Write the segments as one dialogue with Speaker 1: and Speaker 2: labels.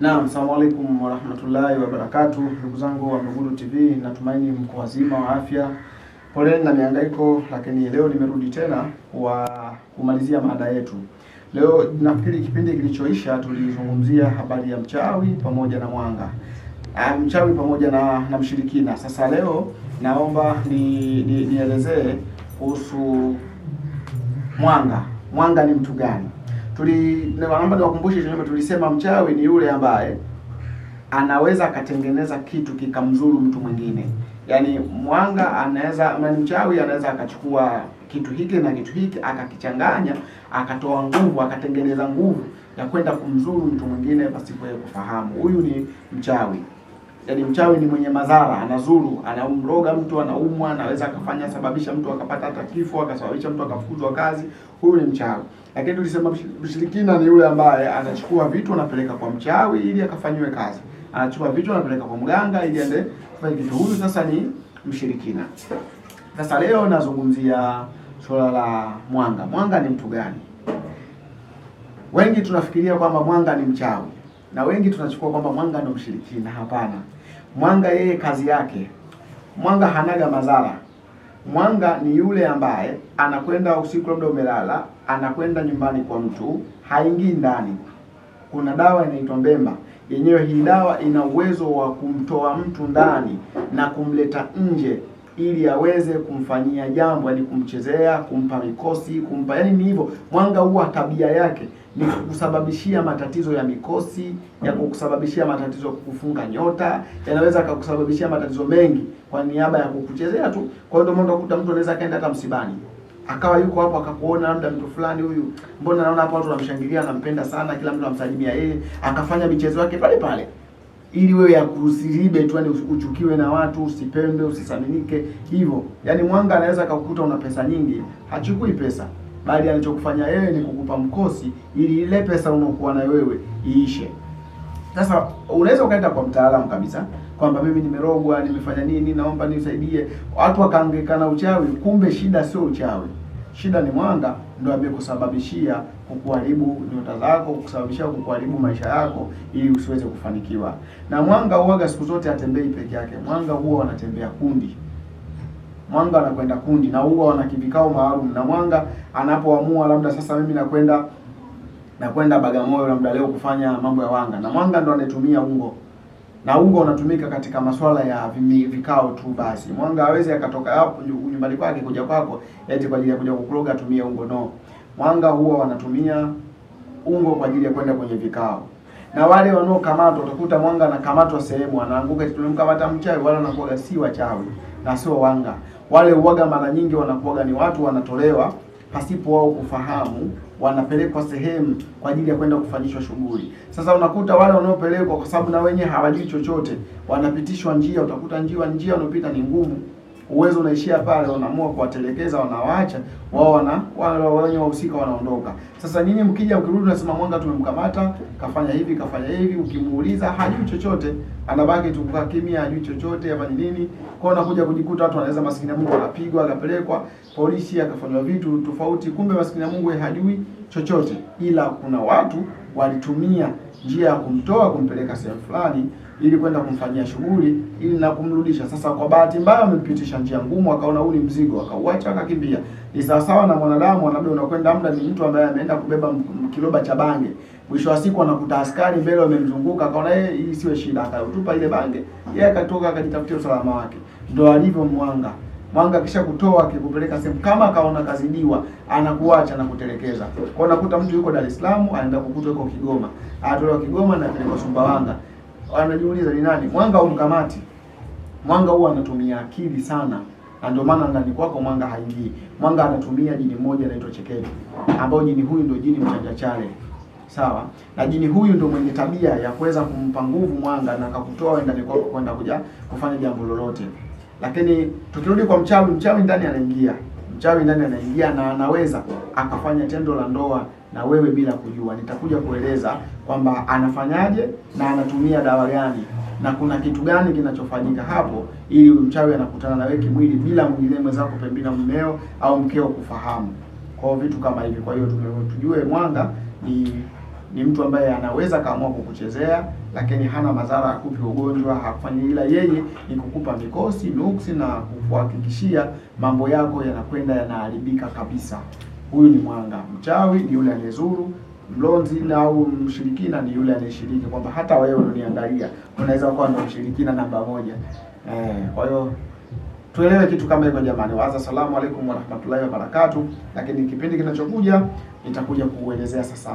Speaker 1: Naam, asalamu alaykum warahmatullahi wabarakatuh. Ndugu zangu wa Mlugulu TV, natumaini mko wazima wa afya. Poleni na mihangaiko, lakini leo nimerudi tena kwa kumalizia mada yetu. Leo nafikiri kipindi kilichoisha tulizungumzia habari ya mchawi pamoja na mwanga. Ah, mchawi pamoja na, na mshirikina. Sasa leo naomba ni, ni, nielezee kuhusu mwanga. Mwanga ni mtu gani? Tuli naomba niwakumbushe kwamba tulisema mchawi ni yule ambaye anaweza akatengeneza kitu kikamzuru mtu mwingine. Yaani mwanga anaweza na mchawi anaweza akachukua kitu hiki na kitu hiki akakichanganya, akatoa nguvu, akatengeneza nguvu ya kwenda kumzuru mtu mwingine pasipo yeye kufahamu. Huyu ni mchawi. Yaani mchawi ni mwenye madhara, anazuru, anamroga mtu, anaumwa, anaweza akafanya sababisha mtu akapata hata kifo, akasababisha mtu akafukuzwa kazi. Huyu ni mchawi. Lakini tulisema mshirikina ni yule ambaye anachukua vitu anapeleka kwa mchawi ili akafanyiwe kazi. Anachukua vitu anapeleka kwa mganga ili aende kufanya kitu. Huyu sasa ni mshirikina. Sasa leo nazungumzia suala la mwanga. Mwanga ni mtu gani? Wengi tunafikiria kwamba mwanga ni mchawi na wengi tunachukua kwamba mwanga ndio mshirikina. Hapana, mwanga yeye kazi yake, mwanga hanaga madhara. Mwanga ni yule ambaye anakwenda usiku, labda umelala, anakwenda nyumbani kwa mtu, haingii ndani. Kuna dawa inaitwa Mbemba, yenyewe hii dawa ina uwezo wa kumtoa mtu ndani na kumleta nje ili aweze kumfanyia jambo, yani kumchezea, kumpa mikosi, kumpa yani ni hivyo. Mwanga huwa tabia yake ni kukusababishia matatizo ya mikosi, ya kukusababishia matatizo ya kukufunga nyota, yanaweza akakusababishia matatizo mengi kwa niaba ya kukuchezea tu. Kwa hiyo ndio maana kukuta mtu anaweza kaenda hata msibani akawa yuko hapo akakuona labda mtu fulani huyu, mbona naona hapo watu wanamshangilia, anampenda sana, kila mtu anamsalimia yeye, akafanya michezo yake pale pale ili wewe yakusiribe tu, yani uchukiwe na watu, usipendwe, usisaminike hivyo. Yani mwanga anaweza akakukuta una pesa nyingi, hachukui pesa, bali anachokufanya yeye ni kukupa mkosi, ili ile pesa unaokuwa na wewe iishe. Sasa unaweza ukaenda kwa mtaalamu kabisa kwamba mimi nimerogwa, nimefanya nini, naomba nisaidie. Watu wakaangekana uchawi, kumbe shida sio uchawi, shida ni mwanga ndio amekusababishia kukuharibu nyota zako, kusababishia kukuharibu maisha yako ili usiweze kufanikiwa. Na mwanga huaga siku zote atembei peke yake, mwanga huwa wanatembea kundi. Mwanga anakwenda kundi na huwa wana kivikao maalum, na mwanga anapoamua labda sasa mimi nakwenda nakwenda Bagamoyo labda leo kufanya mambo ya wanga, na mwanga ndo anatumia ungo na unga unatumika katika masuala ya vikao tu. Basi mwanga hawezi akatoka hapo nyumbani kwake kuja kwako eti kwa ajili ya kuja kukuroga atumie ungo, no. Mwanga huwa wanatumia ungo kwa ajili ya kwenda kwenye vikao, na wale wanaokamatwa utakuta mwanga anakamatwa sehemu, anaanguka, tulimkamata mchawi, wala wanakuwaga si wachawi na sio wanga. Wale uwaga mara nyingi wanakuwaga ni watu wanatolewa pasipo wao kufahamu wanapelekwa sehemu kwa ajili ya kwenda kufanyishwa shughuli. Sasa unakuta wale wanaopelekwa, kwa sababu na wenyewe hawajui chochote, wanapitishwa njia, utakuta njia njia wanaopita ni ngumu, uwezo unaishia pale, wanaamua kuwatelekeza, wanawaacha wao, wana wale wenye wahusika wanaondoka. Sasa nyinyi mkija, ukirudi, unasema mwanga tumemkamata, kafanya hivi kafanya hivi, ukimuuliza hajui chochote, anabaki tu kwa kimya, hajui chochote, afanye nini. Kwa unakuja kujikuta watu wanaweza, maskini ya Mungu anapigwa, akapelekwa polisi, akafanywa vitu tofauti, kumbe maskini ya Mungu hajui chochote, ila kuna watu walitumia njia ya kumtoa kumpeleka sehemu fulani ili kwenda kumfanyia shughuli ili na kumrudisha. Sasa kwa bahati mbaya amepitisha njia ngumu, akaona huu ni mzigo, akauacha, akakimbia. Ni sawasawa na mwanadamu, anabidi unakwenda muda, ni mtu ambaye ameenda kubeba kiloba cha bange, mwisho wa siku anakuta askari mbele wamemzunguka, akaona yeye hii siwe shida, akatupa ile bange, yeye akatoka akajitafutia usalama wake. Ndio alivyo mwanga. Mwanga kisha kutoa akikupeleka sehemu, kama akaona kazidiwa, anakuacha na kutelekeza. Kwa unakuta mtu yuko Dar es Salaam, anaenda kukuta yuko Kigoma, anatolewa Kigoma na kupelekwa Sumbawanga anajiuliza ni nani mwanga huu. mkamati. Mwanga huwa anatumia akili sana, na ndio maana ndani kwako mwanga haingii. Mwanga anatumia jini moja anaitwa Chekeni, ambao jini huyu ndio jini mchanja chale, sawa. Na jini huyu ndo mwenye tabia ya kuweza kumpa nguvu mwanga na akakutoa ndani kwako kwenda kuja kufanya jambo lolote. Lakini tukirudi kwa mchawi, mchawi ndani anaingia, mchawi ndani anaingia na anaweza akafanya tendo la ndoa na wewe bila kujua. Nitakuja kueleza kwamba anafanyaje na anatumia dawa gani na kuna kitu gani kinachofanyika hapo, ili mchawi anakutana na wewe kimwili bila mwingine mwenzako pembeni, mmeo au mkeo kufahamu. Kwa vitu kama hivi. Kwa hiyo tujue mwanga ni ni mtu ambaye anaweza kaamua kukuchezea, lakini hana madhara, hakupi ugonjwa, hakufanyi, ila yeye ni kukupa mikosi, nuksi na kukuhakikishia mambo yako yanakwenda yanaharibika kabisa. Huyu ni mwanga. Mchawi ni yule anayezuru, mlonzi na au mshirikina ni yule anayeshiriki, kwamba hata wewe unaniangalia unaweza kuwa ndo mshirikina namba moja. Eh, kwa hiyo tuelewe kitu kama hivyo jamani. Waza, salamu alaikum warahmatullahi wabarakatuh. Lakini kipindi kinachokuja nitakuja kuelezea sasa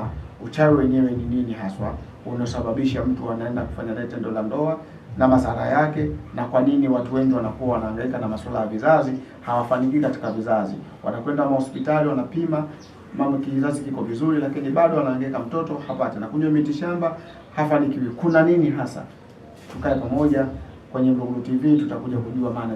Speaker 1: uchawi wenyewe ni nini haswa unaosababisha mtu anaenda kufanya naye tendo la ndoa na madhara yake, na kwa nini watu wengi wanakuwa wanahangaika na masuala ya vizazi, hawafaniki katika vizazi. Wanakwenda mahospitali, wanapima mama kizazi kiko vizuri, lakini bado anahangaika, mtoto hapati, na kunywa miti shamba hafanikiwi. Kuna nini hasa? Tukae pamoja kwenye Mbogo TV, tutakuja kujua maana